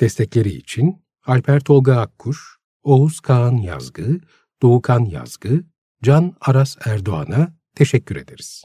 Destekleri için Alper Tolga Akkuş, Oğuz Kağan Yazgı, Doğukan Yazgı, Can Aras Erdoğan'a teşekkür ederiz.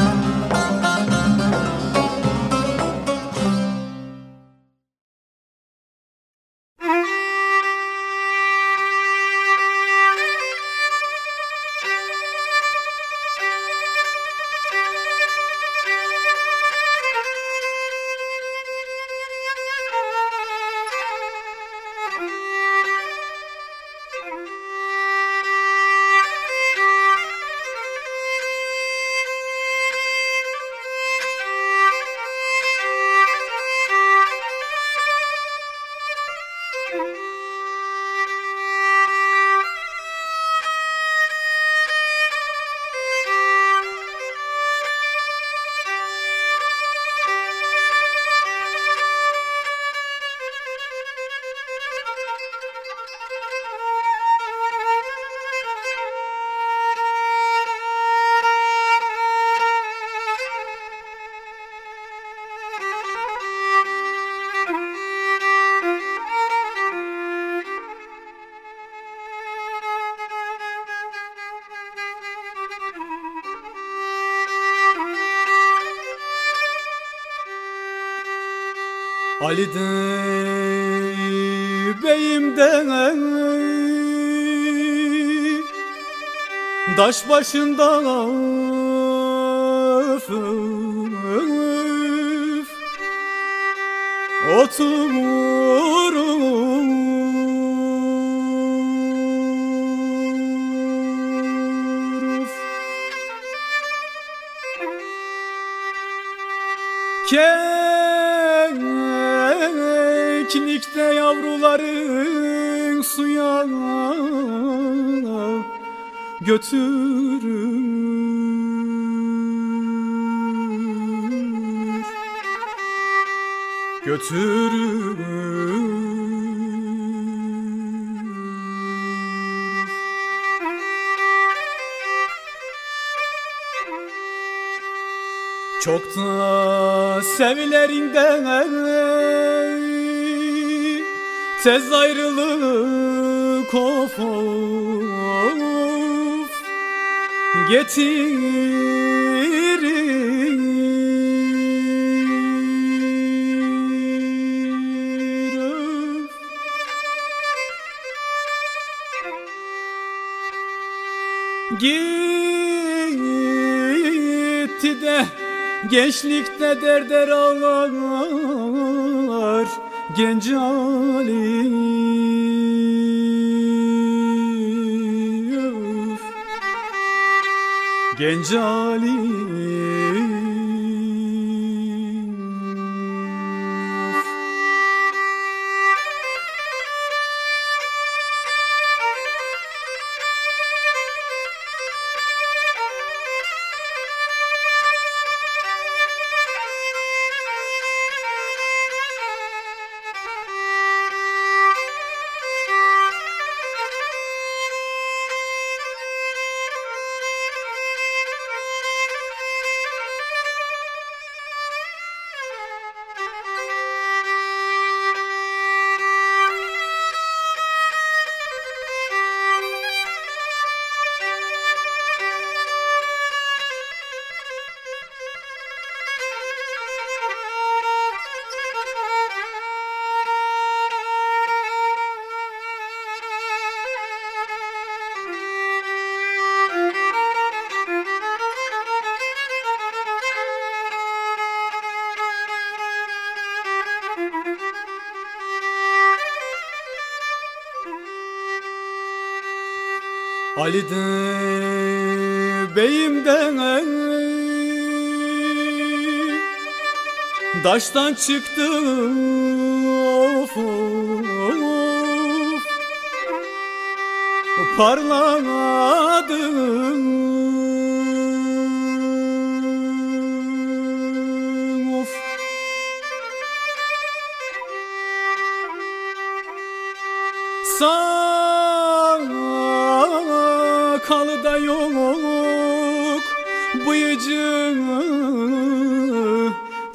Ali de beyimden Daş başında öf, öf, Oturur Keklikte yavruların suya götürür. Götürür. Çok da sevilerinden Tez ayrılık of of Getirir. Gitti de gençlikte derder ağlar genç Ali. Genç Ali Daştan çıktı of of. Parladı of. Sakalı da yok Bıyıcı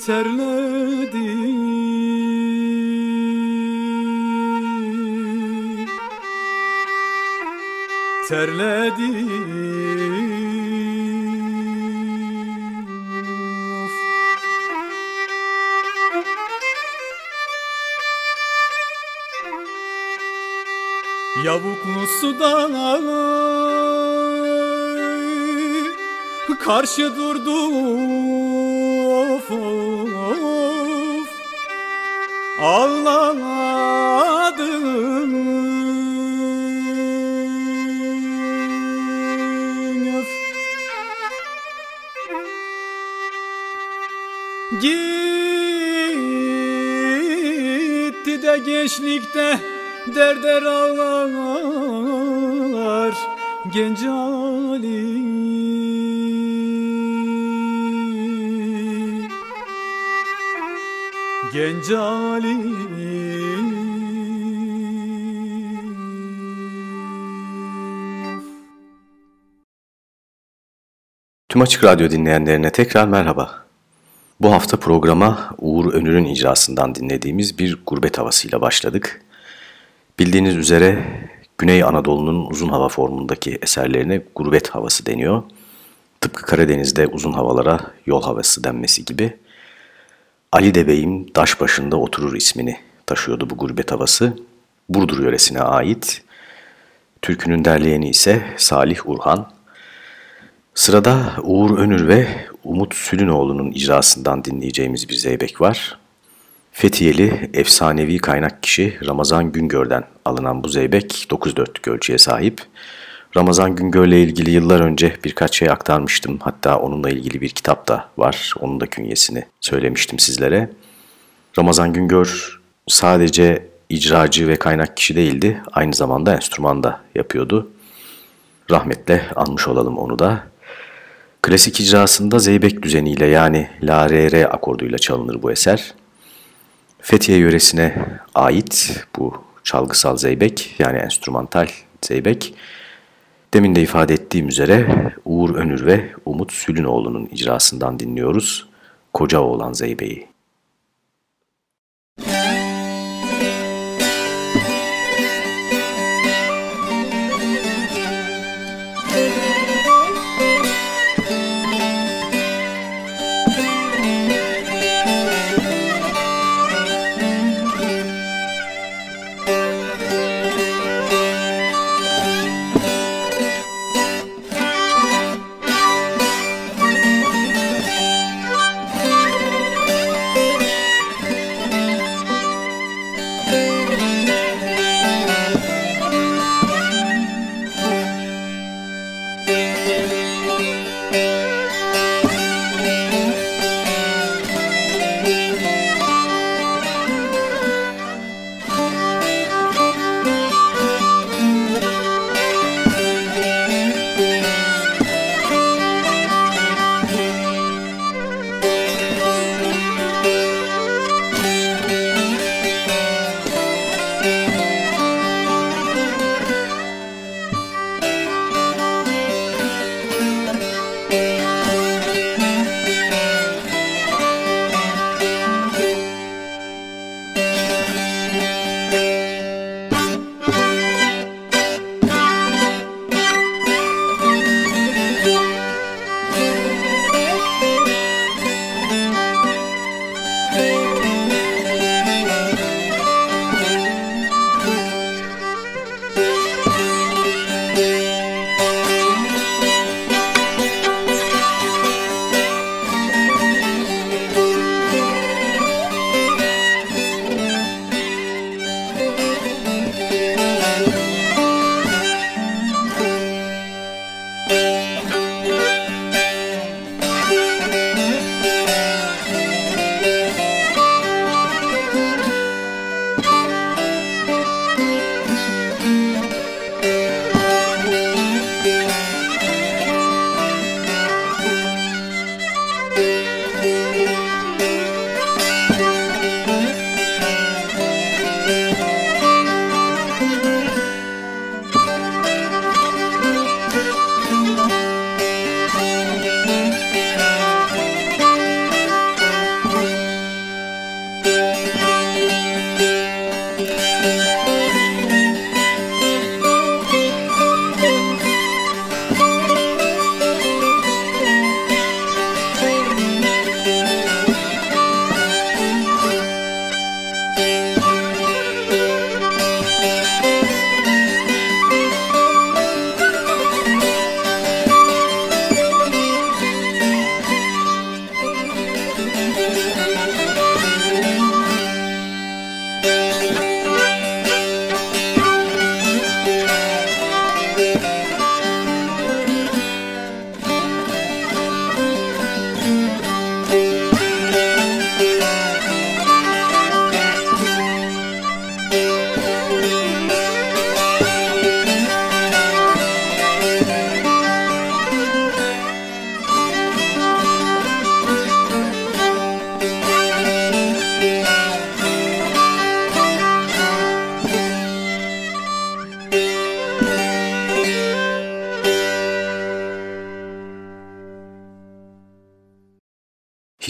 terledi. Terledi. Yavuklu sudan karşı durdu. Of of ağladım öf. Gitti de gençlikte derder ağlar genç Ali Genç Ali Tüm Açık Radyo dinleyenlerine tekrar merhaba. Bu hafta programa Uğur Önür'ün icrasından dinlediğimiz bir gurbet havasıyla başladık. Bildiğiniz üzere Güney Anadolu'nun uzun hava formundaki eserlerine gurbet havası deniyor. Tıpkı Karadeniz'de uzun havalara yol havası denmesi gibi. Ali de Bey'im Daş başında oturur ismini taşıyordu bu gurbet havası. Burdur yöresine ait. Türkünün derleyeni ise Salih Urhan. Sırada Uğur Önür ve Umut Sülünoğlu'nun icrasından dinleyeceğimiz bir zeybek var. Fethiyeli efsanevi kaynak kişi Ramazan Güngör'den alınan bu zeybek 9-4'lük ölçüye sahip. Ramazan Güngör'le ilgili yıllar önce birkaç şey aktarmıştım. Hatta onunla ilgili bir kitap da var. Onun da künyesini söylemiştim sizlere. Ramazan Güngör sadece icracı ve kaynak kişi değildi. Aynı zamanda enstrüman da yapıyordu. Rahmetle anmış olalım onu da. Klasik icrasında zeybek düzeniyle yani la re re akorduyla çalınır bu eser. Fethiye yöresine ait bu çalgısal zeybek yani enstrümantal zeybek. Demin de ifade ettiğim üzere Uğur Önür ve Umut Sülünoğlu'nun icrasından dinliyoruz. Koca oğlan zeybeği.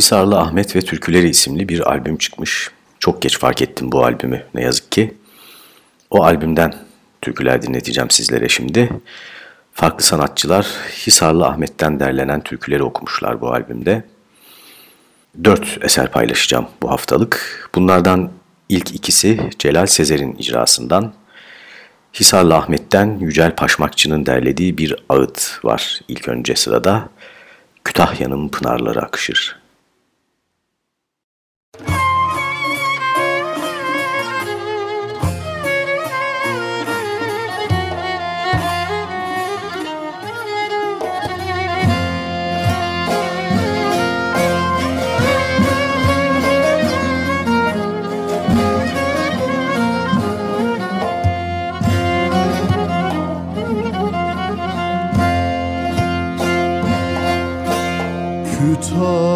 Hisarlı Ahmet ve Türküleri isimli bir albüm çıkmış. Çok geç fark ettim bu albümü ne yazık ki. O albümden türküler dinleteceğim sizlere şimdi. Farklı sanatçılar Hisarlı Ahmet'ten derlenen türküleri okumuşlar bu albümde. Dört eser paylaşacağım bu haftalık. Bunlardan ilk ikisi Celal Sezer'in icrasından. Hisarlı Ahmet'ten Yücel Paşmakçı'nın derlediği bir ağıt var ilk önce sırada. Kütahya'nın pınarları akışır. Kütahya'nın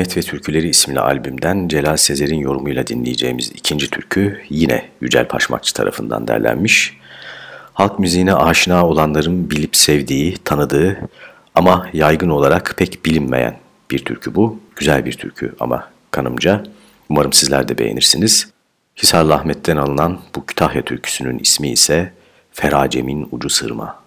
Hisarlı Ahmet ve Türküleri isimli albümden Celal Sezer'in yorumuyla dinleyeceğimiz ikinci türkü yine Yücel Paşmakçı tarafından derlenmiş. Halk müziğine aşina olanların bilip sevdiği, tanıdığı ama yaygın olarak pek bilinmeyen bir türkü bu. Güzel bir türkü ama kanımca. Umarım sizler de beğenirsiniz. Hisarlı Ahmet'ten alınan bu Kütahya türküsünün ismi ise Feracemin Ucu Sırma.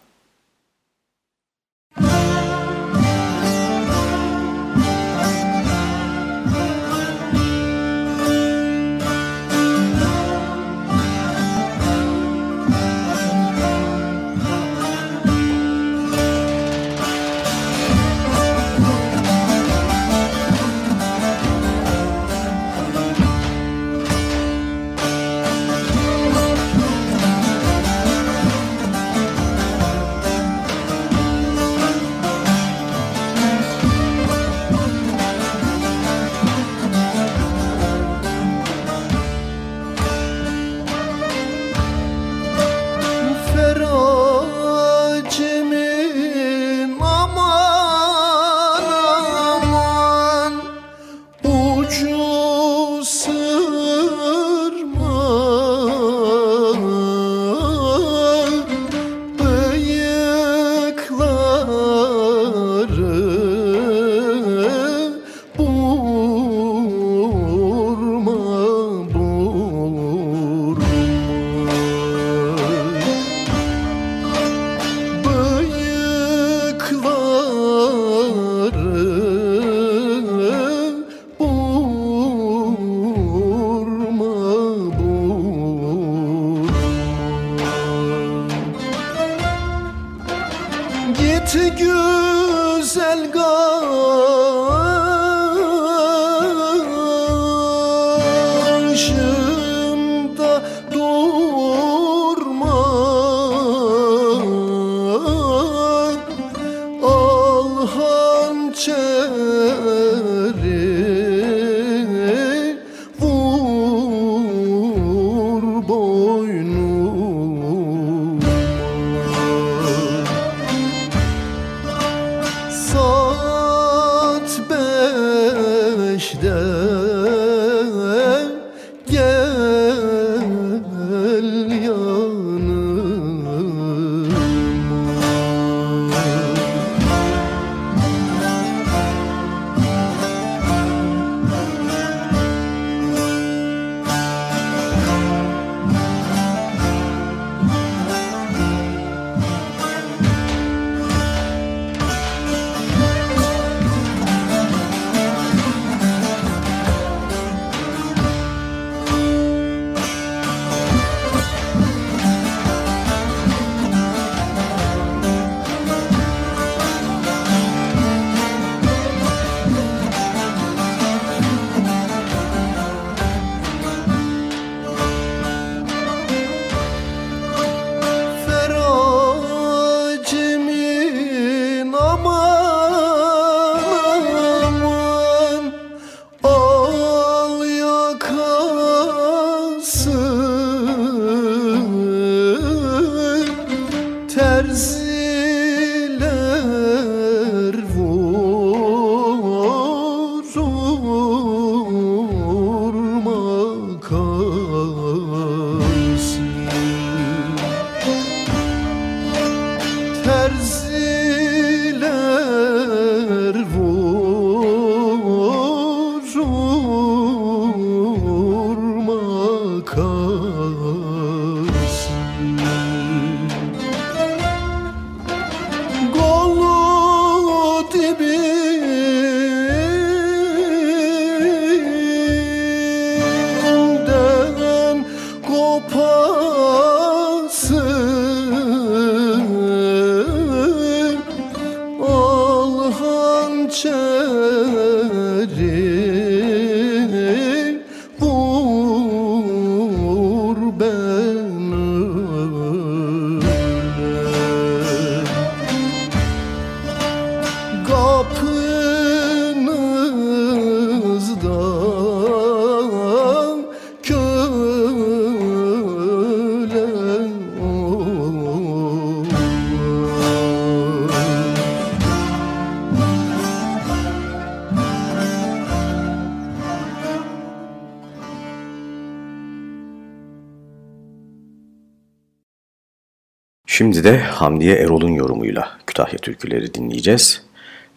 De Hamdiye Erol'un yorumuyla Kütahya türküleri dinleyeceğiz.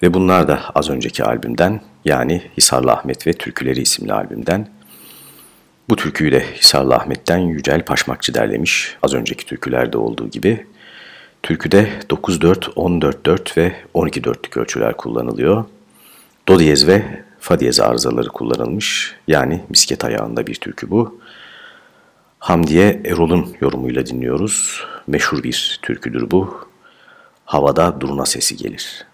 Ve bunlar da az önceki albümden yani Hisarlı Ahmet ve Türküleri isimli albümden. Bu türküyü de Hisarlı Ahmet'ten Yücel Paşmakçı derlemiş az önceki türkülerde olduğu gibi. Türküde 9-4, 14-4 ve 12-4'lük ölçüler kullanılıyor. Do diyez ve fa diyez arızaları kullanılmış yani misket ayağında bir türkü bu. Hamdiye Erol'un yorumuyla dinliyoruz. Meşhur bir türküdür bu. Havada durna sesi gelir.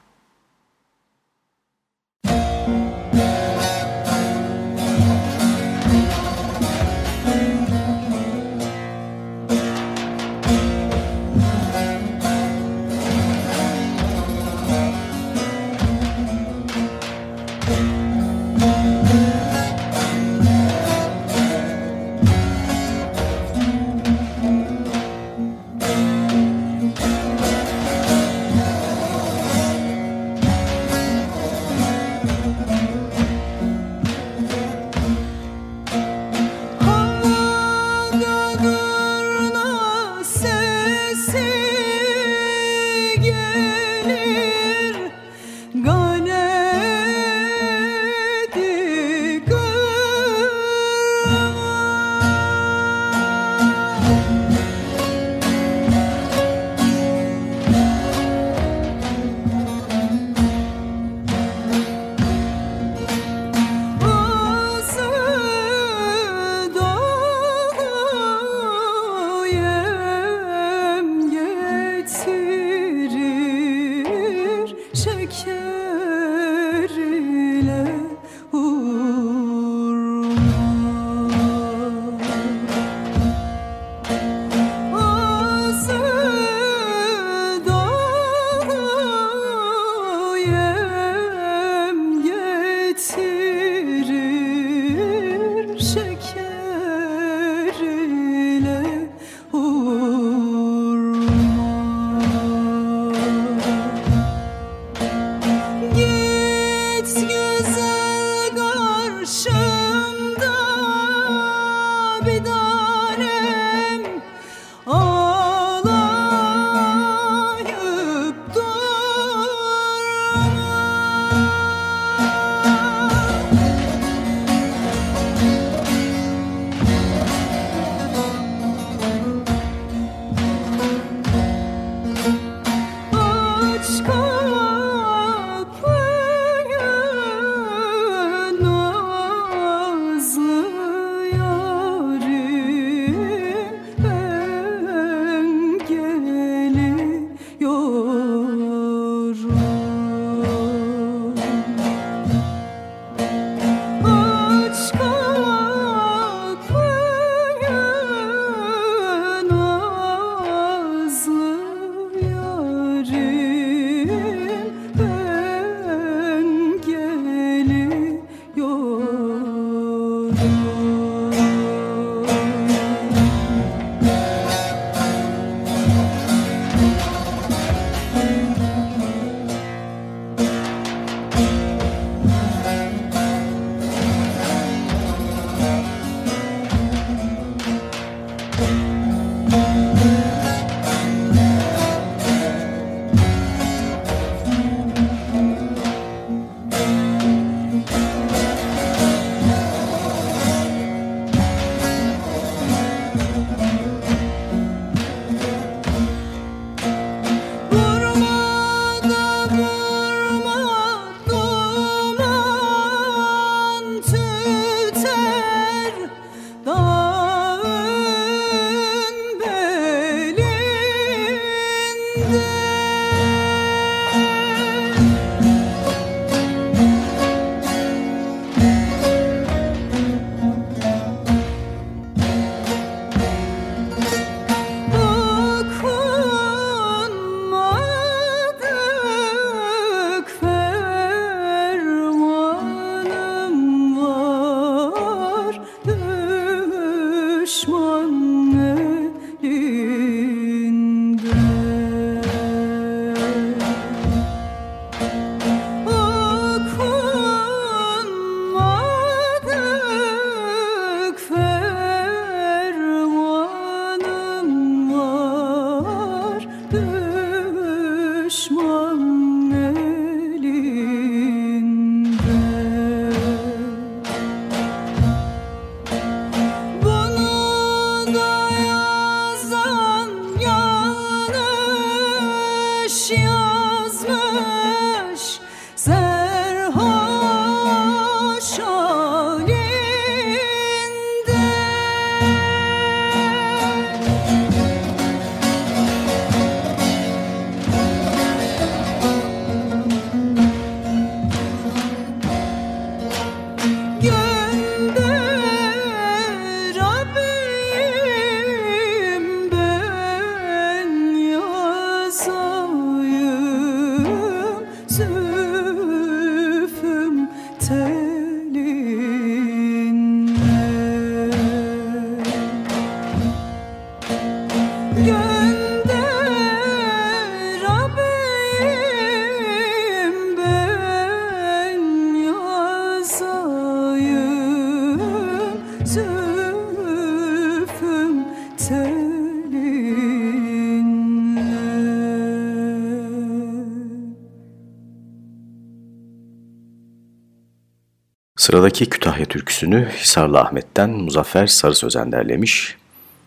Sıradaki Kütahya türküsünü Hisarlı Ahmet'ten Muzaffer Sarı Sözen derlemiş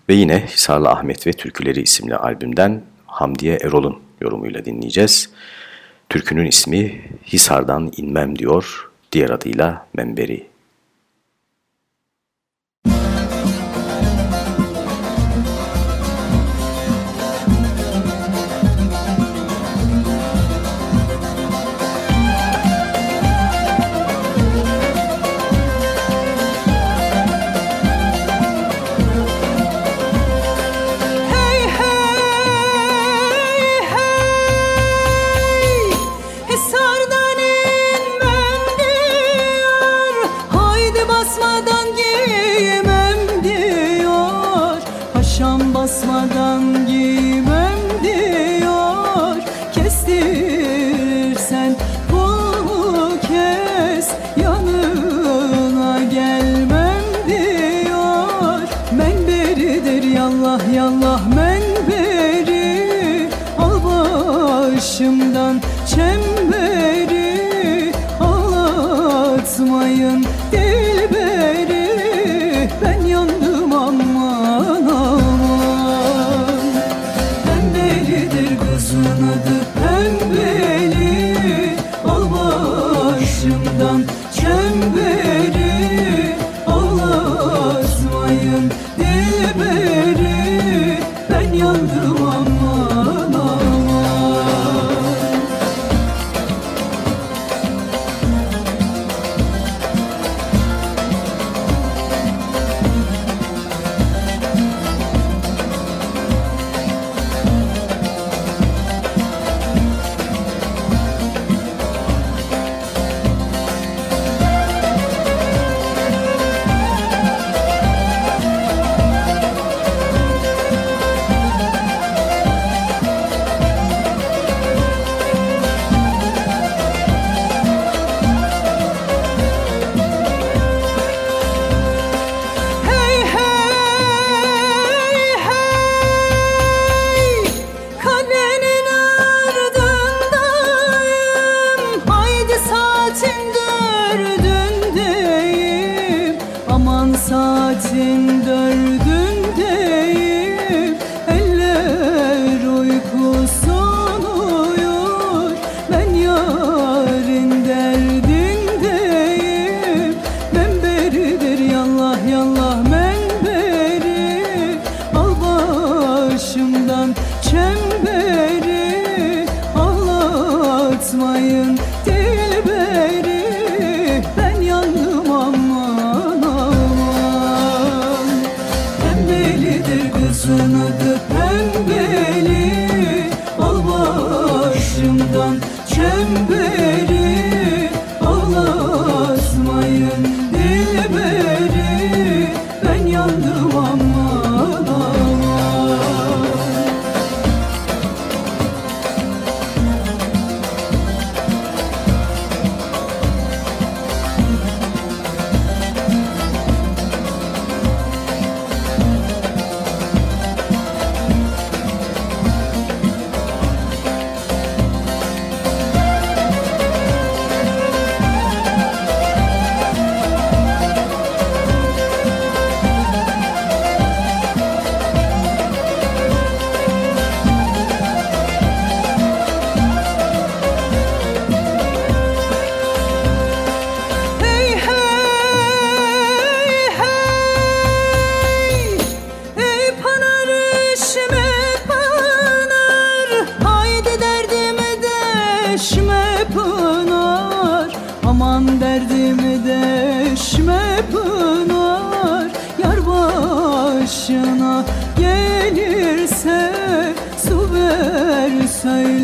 ve yine Hisarlı Ahmet ve Türküleri isimli albümden Hamdiye Erol'un yorumuyla dinleyeceğiz. Türkünün ismi Hisar'dan inmem diyor, diğer adıyla Memberi.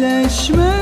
birleşme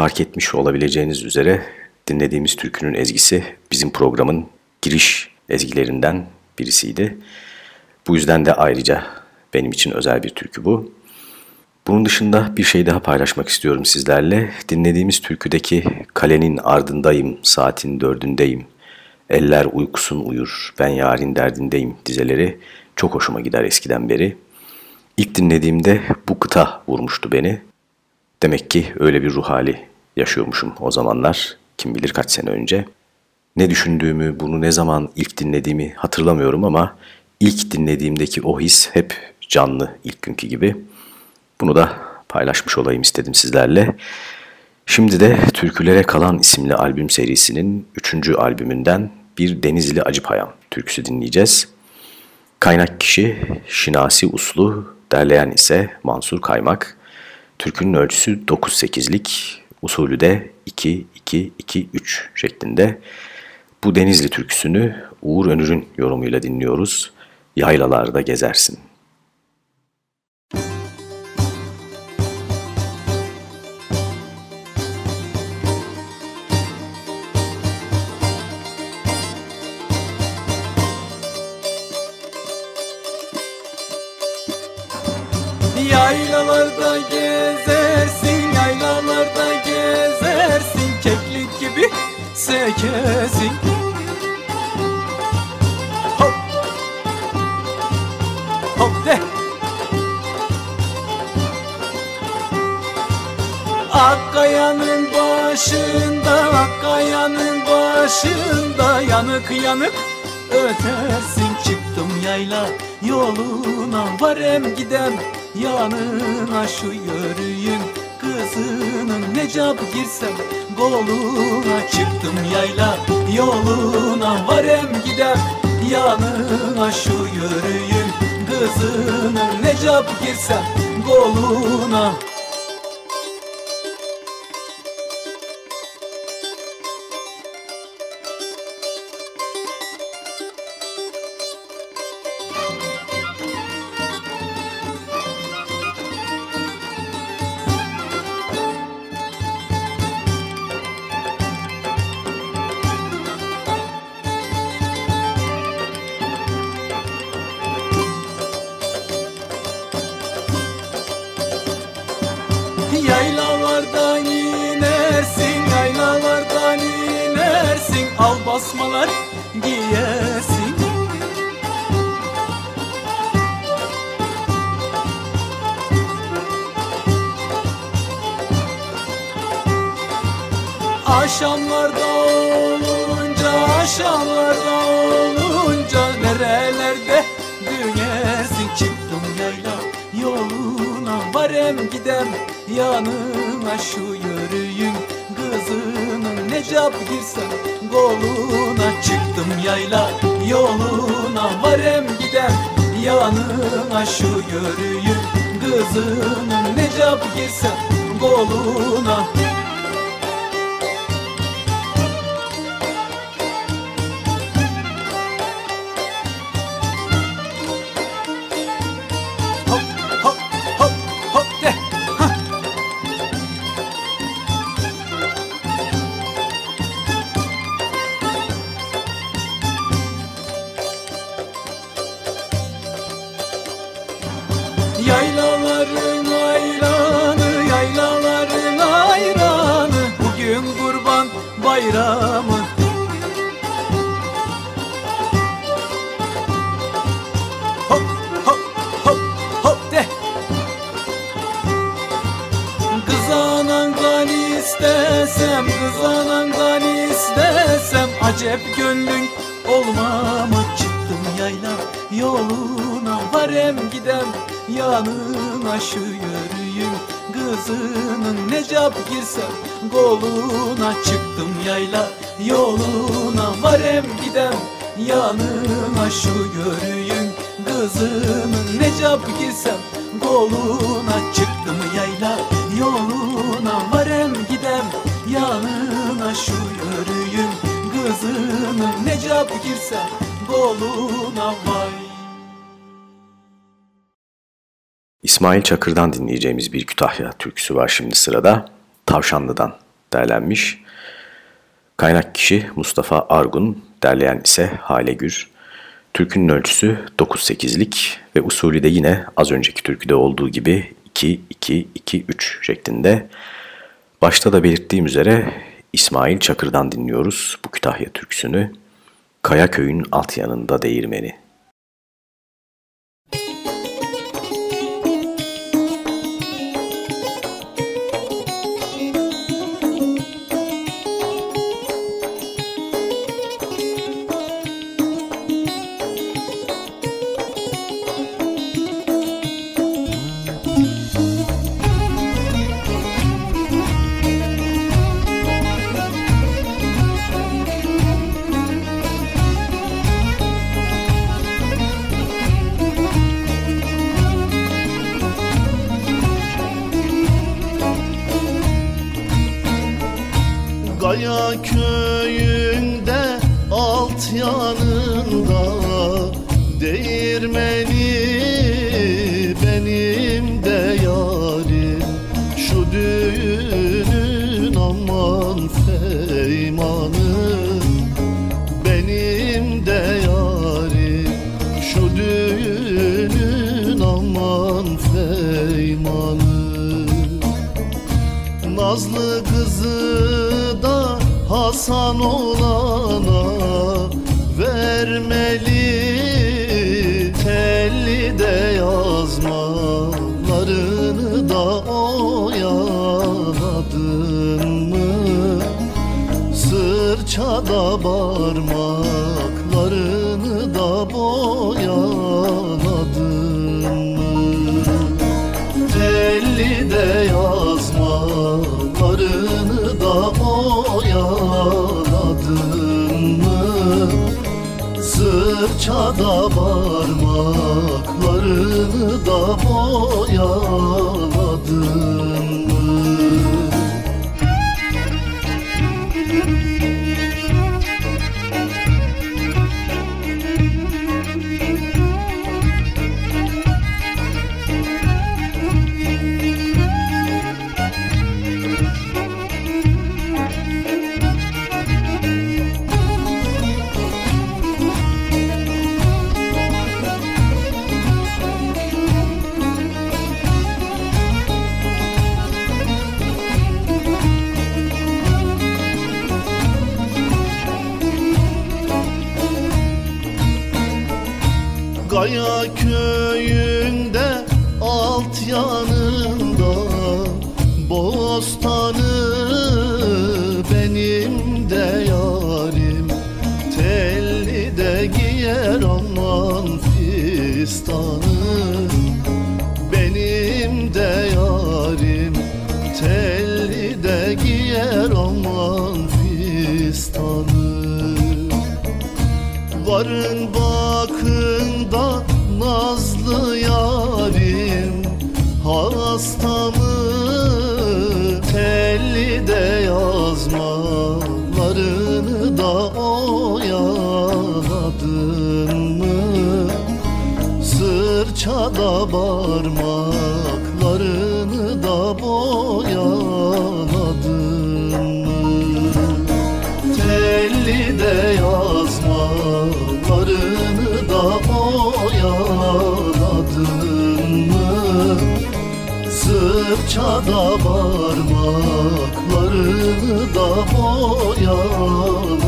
fark etmiş olabileceğiniz üzere dinlediğimiz türkünün ezgisi bizim programın giriş ezgilerinden birisiydi. Bu yüzden de ayrıca benim için özel bir türkü bu. Bunun dışında bir şey daha paylaşmak istiyorum sizlerle. Dinlediğimiz türküdeki kalenin ardındayım, saatin dördündeyim. Eller uykusun uyur, ben yarın derdindeyim dizeleri çok hoşuma gider eskiden beri. İlk dinlediğimde bu kıta vurmuştu beni. Demek ki öyle bir ruh hali yaşıyormuşum o zamanlar, kim bilir kaç sene önce. Ne düşündüğümü, bunu ne zaman ilk dinlediğimi hatırlamıyorum ama ilk dinlediğimdeki o his hep canlı ilk günkü gibi. Bunu da paylaşmış olayım istedim sizlerle. Şimdi de Türkülere Kalan isimli albüm serisinin 3. albümünden bir Denizli Acıpayam türküsü dinleyeceğiz. Kaynak kişi Şinasi Uslu, derleyen ise Mansur Kaymak. Türkünün ölçüsü 9-8'lik, usulü de 2-2-2-3 şeklinde. Bu Denizli türküsünü Uğur Önür'ün yorumuyla dinliyoruz. Yaylalarda gezersin. Başında Yanık yanık ötersin Çıktım yayla. Yoluna Varem gidem yanına şu yörüyün. Kızının necap girsem goluna Çıktım yayla. Yoluna Varem gidem yanına şu yörüyün. Kızının necap girsem goluna basmalar giyesin Aşamlarda olunca, aşamlarda olunca Nerelerde dünyersin çıktım yayla yoluna Varem gidem yanına şu yörüyün Kızının necap girsem goluna Çıktım yayla yoluna Varem gidem yanına şu yörüyün Kızının necap girsem goluna Kızının necap girsem goluna Çıktım yayla. Yoluna Varem gidem yanına şu yörüyün Kızının necap girsem Koluna çıktım yayla. Yoluna varem gidem yanına şu yörüyüm kızının necap girse koluna vay İsmail Çakır'dan dinleyeceğimiz bir Kütahya türküsü var şimdi sırada. Tavşanlı'dan derlenmiş. Kaynak kişi Mustafa Argun, derleyen ise Hale Gür. Türkünün ölçüsü 9-8'lik ve usulü de yine az önceki türküde olduğu gibi 2-2-2-3 şeklinde. Başta da belirttiğim üzere İsmail Çakır'dan dinliyoruz bu Kütahya türküsünü. Kaya köyün alt yanında değirmeni. Hasan olana vermeli. Telli de yazmalarını da oyaladın mı? Sırçada parmaklarını yanında Bostanı parmaklarını da boyaladın mı Telli de yazmalarını da boyaladın mı Sırçada parmaklarını da boyaladın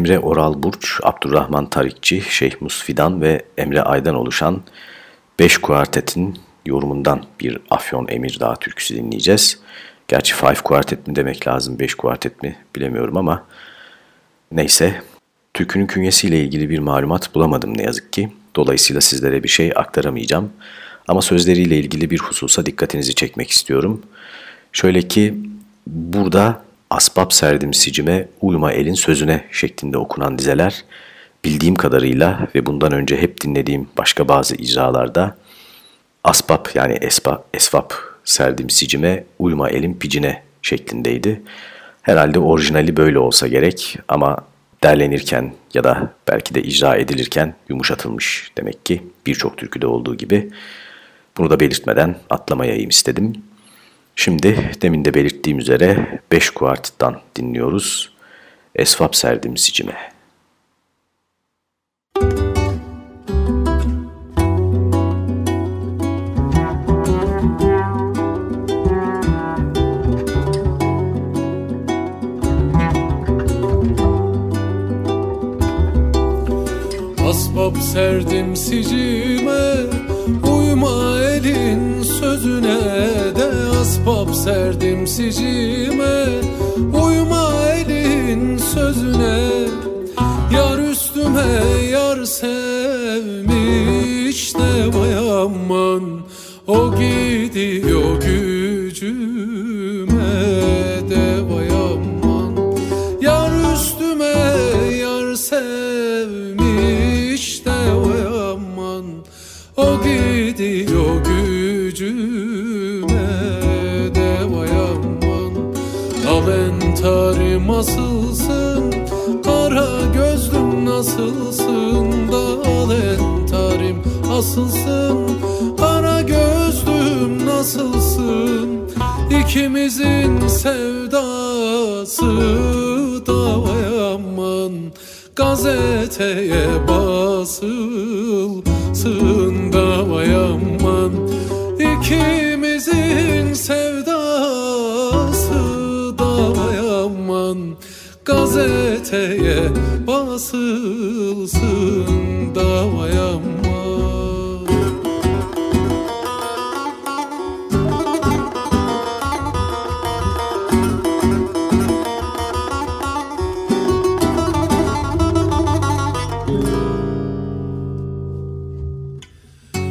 Emre Oral Burç, Abdurrahman Tarikçi, Şeyh Musfidan ve Emre Ay'dan oluşan 5 kuartetin yorumundan bir Afyon Emirdağ türküsü dinleyeceğiz. Gerçi five kuartet mi demek lazım, 5 kuartet mi bilemiyorum ama neyse. Türkünün künyesiyle ilgili bir malumat bulamadım ne yazık ki. Dolayısıyla sizlere bir şey aktaramayacağım. Ama sözleriyle ilgili bir hususa dikkatinizi çekmek istiyorum. Şöyle ki burada asbab serdim sicime, uyma elin sözüne şeklinde okunan dizeler, bildiğim kadarıyla ve bundan önce hep dinlediğim başka bazı icralarda asbab yani esba, esvap serdim sicime, uyma elin picine şeklindeydi. Herhalde orijinali böyle olsa gerek ama derlenirken ya da belki de icra edilirken yumuşatılmış demek ki birçok türküde olduğu gibi. Bunu da belirtmeden atlamayayım istedim. Şimdi demin de belirttiğim üzere 5 kuarttan dinliyoruz. Esvap serdim sicime. Asbab serdim sicime Uyma elin sözüne Asbab serdim sicime. Uyma elin sözüne Yar üstüme yar sevmiş de vay aman. O gidiyor gücüme de vay aman. Yar üstüme yar sevmiş de vay aman. O gidiyor entarim asılsın Kara gözlüm nasılsın? Da al entarim asılsın Kara gözlüm nasılsın? İkimizin sevdası da vay aman Gazeteye basılsın da vay aman. İkimizin Gazeteye basılsın da vay aman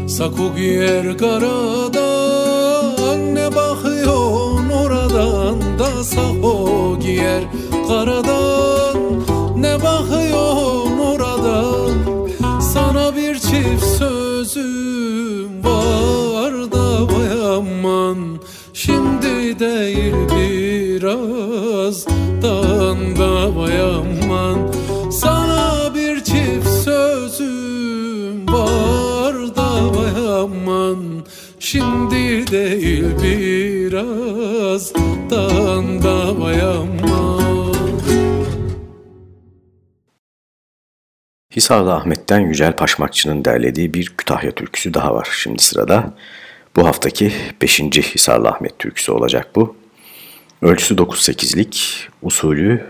Saku giyer karadan Ne bakıyorsun oradan da Sako giyer karadan Ne bakıyorsun oradan? Sana bir çift sözüm var da vay aman. Şimdi değil birazdan da vay aman. Sana bir çift sözüm var da vay aman. Şimdi değil birazdan da Hisarlı Ahmet'ten Yücel Paşmakçı'nın derlediği bir Kütahya türküsü daha var şimdi sırada. Bu haftaki 5. Hisarlı Ahmet türküsü olacak bu. Ölçüsü 9-8'lik, usulü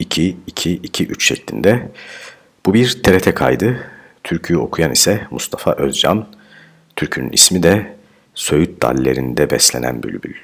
2-2-2-3 şeklinde. Bu bir TRT kaydı. Türküyü okuyan ise Mustafa Özcan. Türkünün ismi de Söğüt dallerinde beslenen bülbül.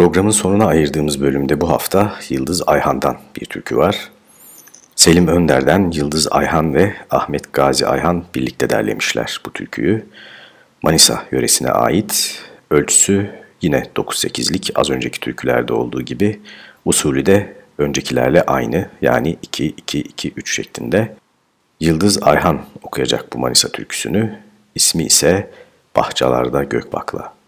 Programın sonuna ayırdığımız bölümde bu hafta Yıldız Ayhan'dan bir türkü var. Selim Önder'den Yıldız Ayhan ve Ahmet Gazi Ayhan birlikte derlemişler bu türküyü. Manisa yöresine ait. Ölçüsü yine 9-8'lik az önceki türkülerde olduğu gibi. Usulü de öncekilerle aynı yani 2-2-2-3 şeklinde. Yıldız Ayhan okuyacak bu Manisa türküsünü. İsmi ise Bahçalarda Gökbakla.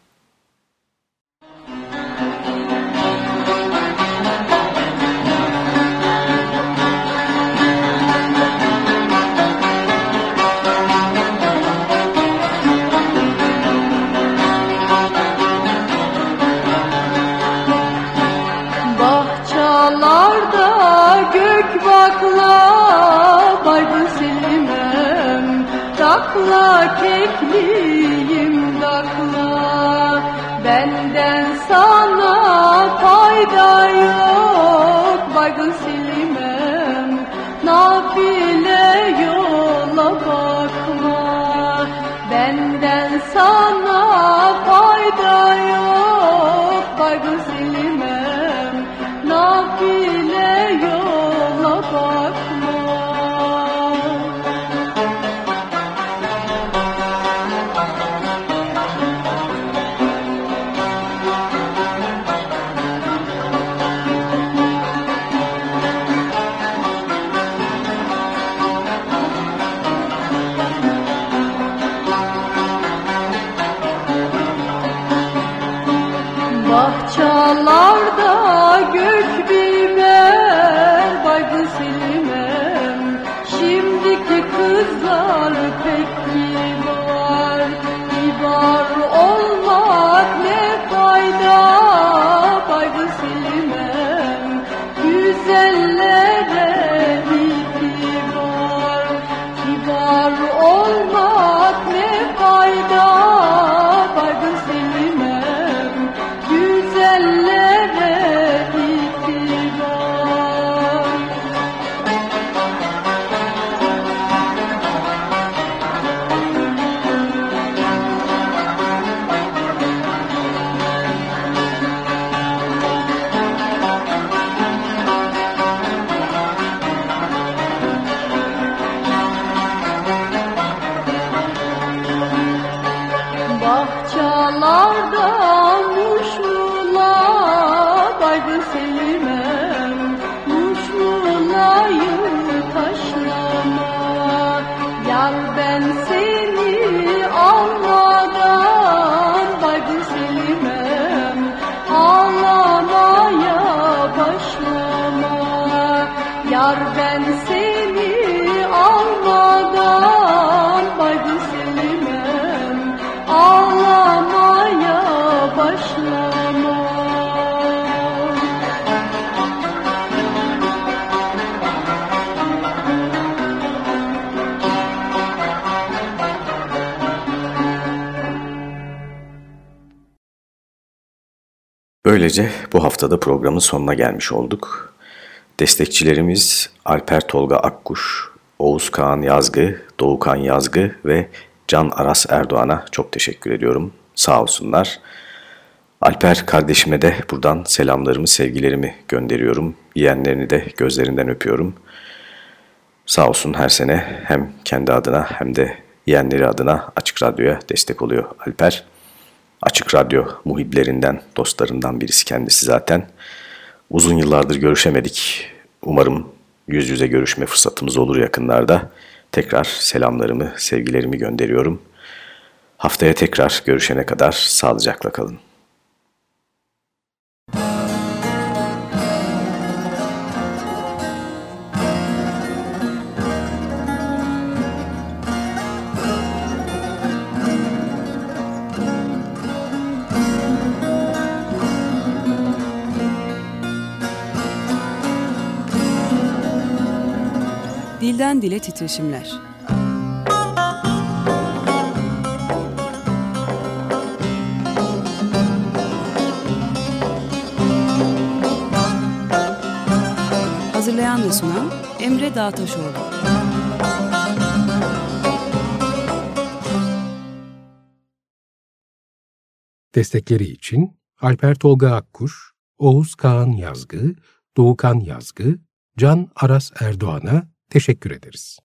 Bahçalarda Böylece bu haftada programın sonuna gelmiş olduk. Destekçilerimiz Alper Tolga Akkuş, Oğuz Kağan Yazgı, Doğukan Yazgı ve Can Aras Erdoğan'a çok teşekkür ediyorum. Sağ olsunlar. Alper kardeşime de buradan selamlarımı, sevgilerimi gönderiyorum. Yeğenlerini de gözlerinden öpüyorum. Sağ olsun her sene hem kendi adına hem de yeğenleri adına Açık Radyo'ya destek oluyor Alper. Açık Radyo muhiblerinden, dostlarından birisi kendisi zaten. Uzun yıllardır görüşemedik. Umarım yüz yüze görüşme fırsatımız olur yakınlarda. Tekrar selamlarımı, sevgilerimi gönderiyorum. Haftaya tekrar görüşene kadar sağlıcakla kalın. Dilden dile titreşimler. Hazırlayan ve sunan Emre Dağtaşoğlu. Destekleri için Alper Tolga Akkuş, Oğuz Kağan Yazgı, Doğukan Yazgı, Can Aras Erdoğan'a teşekkür ederiz.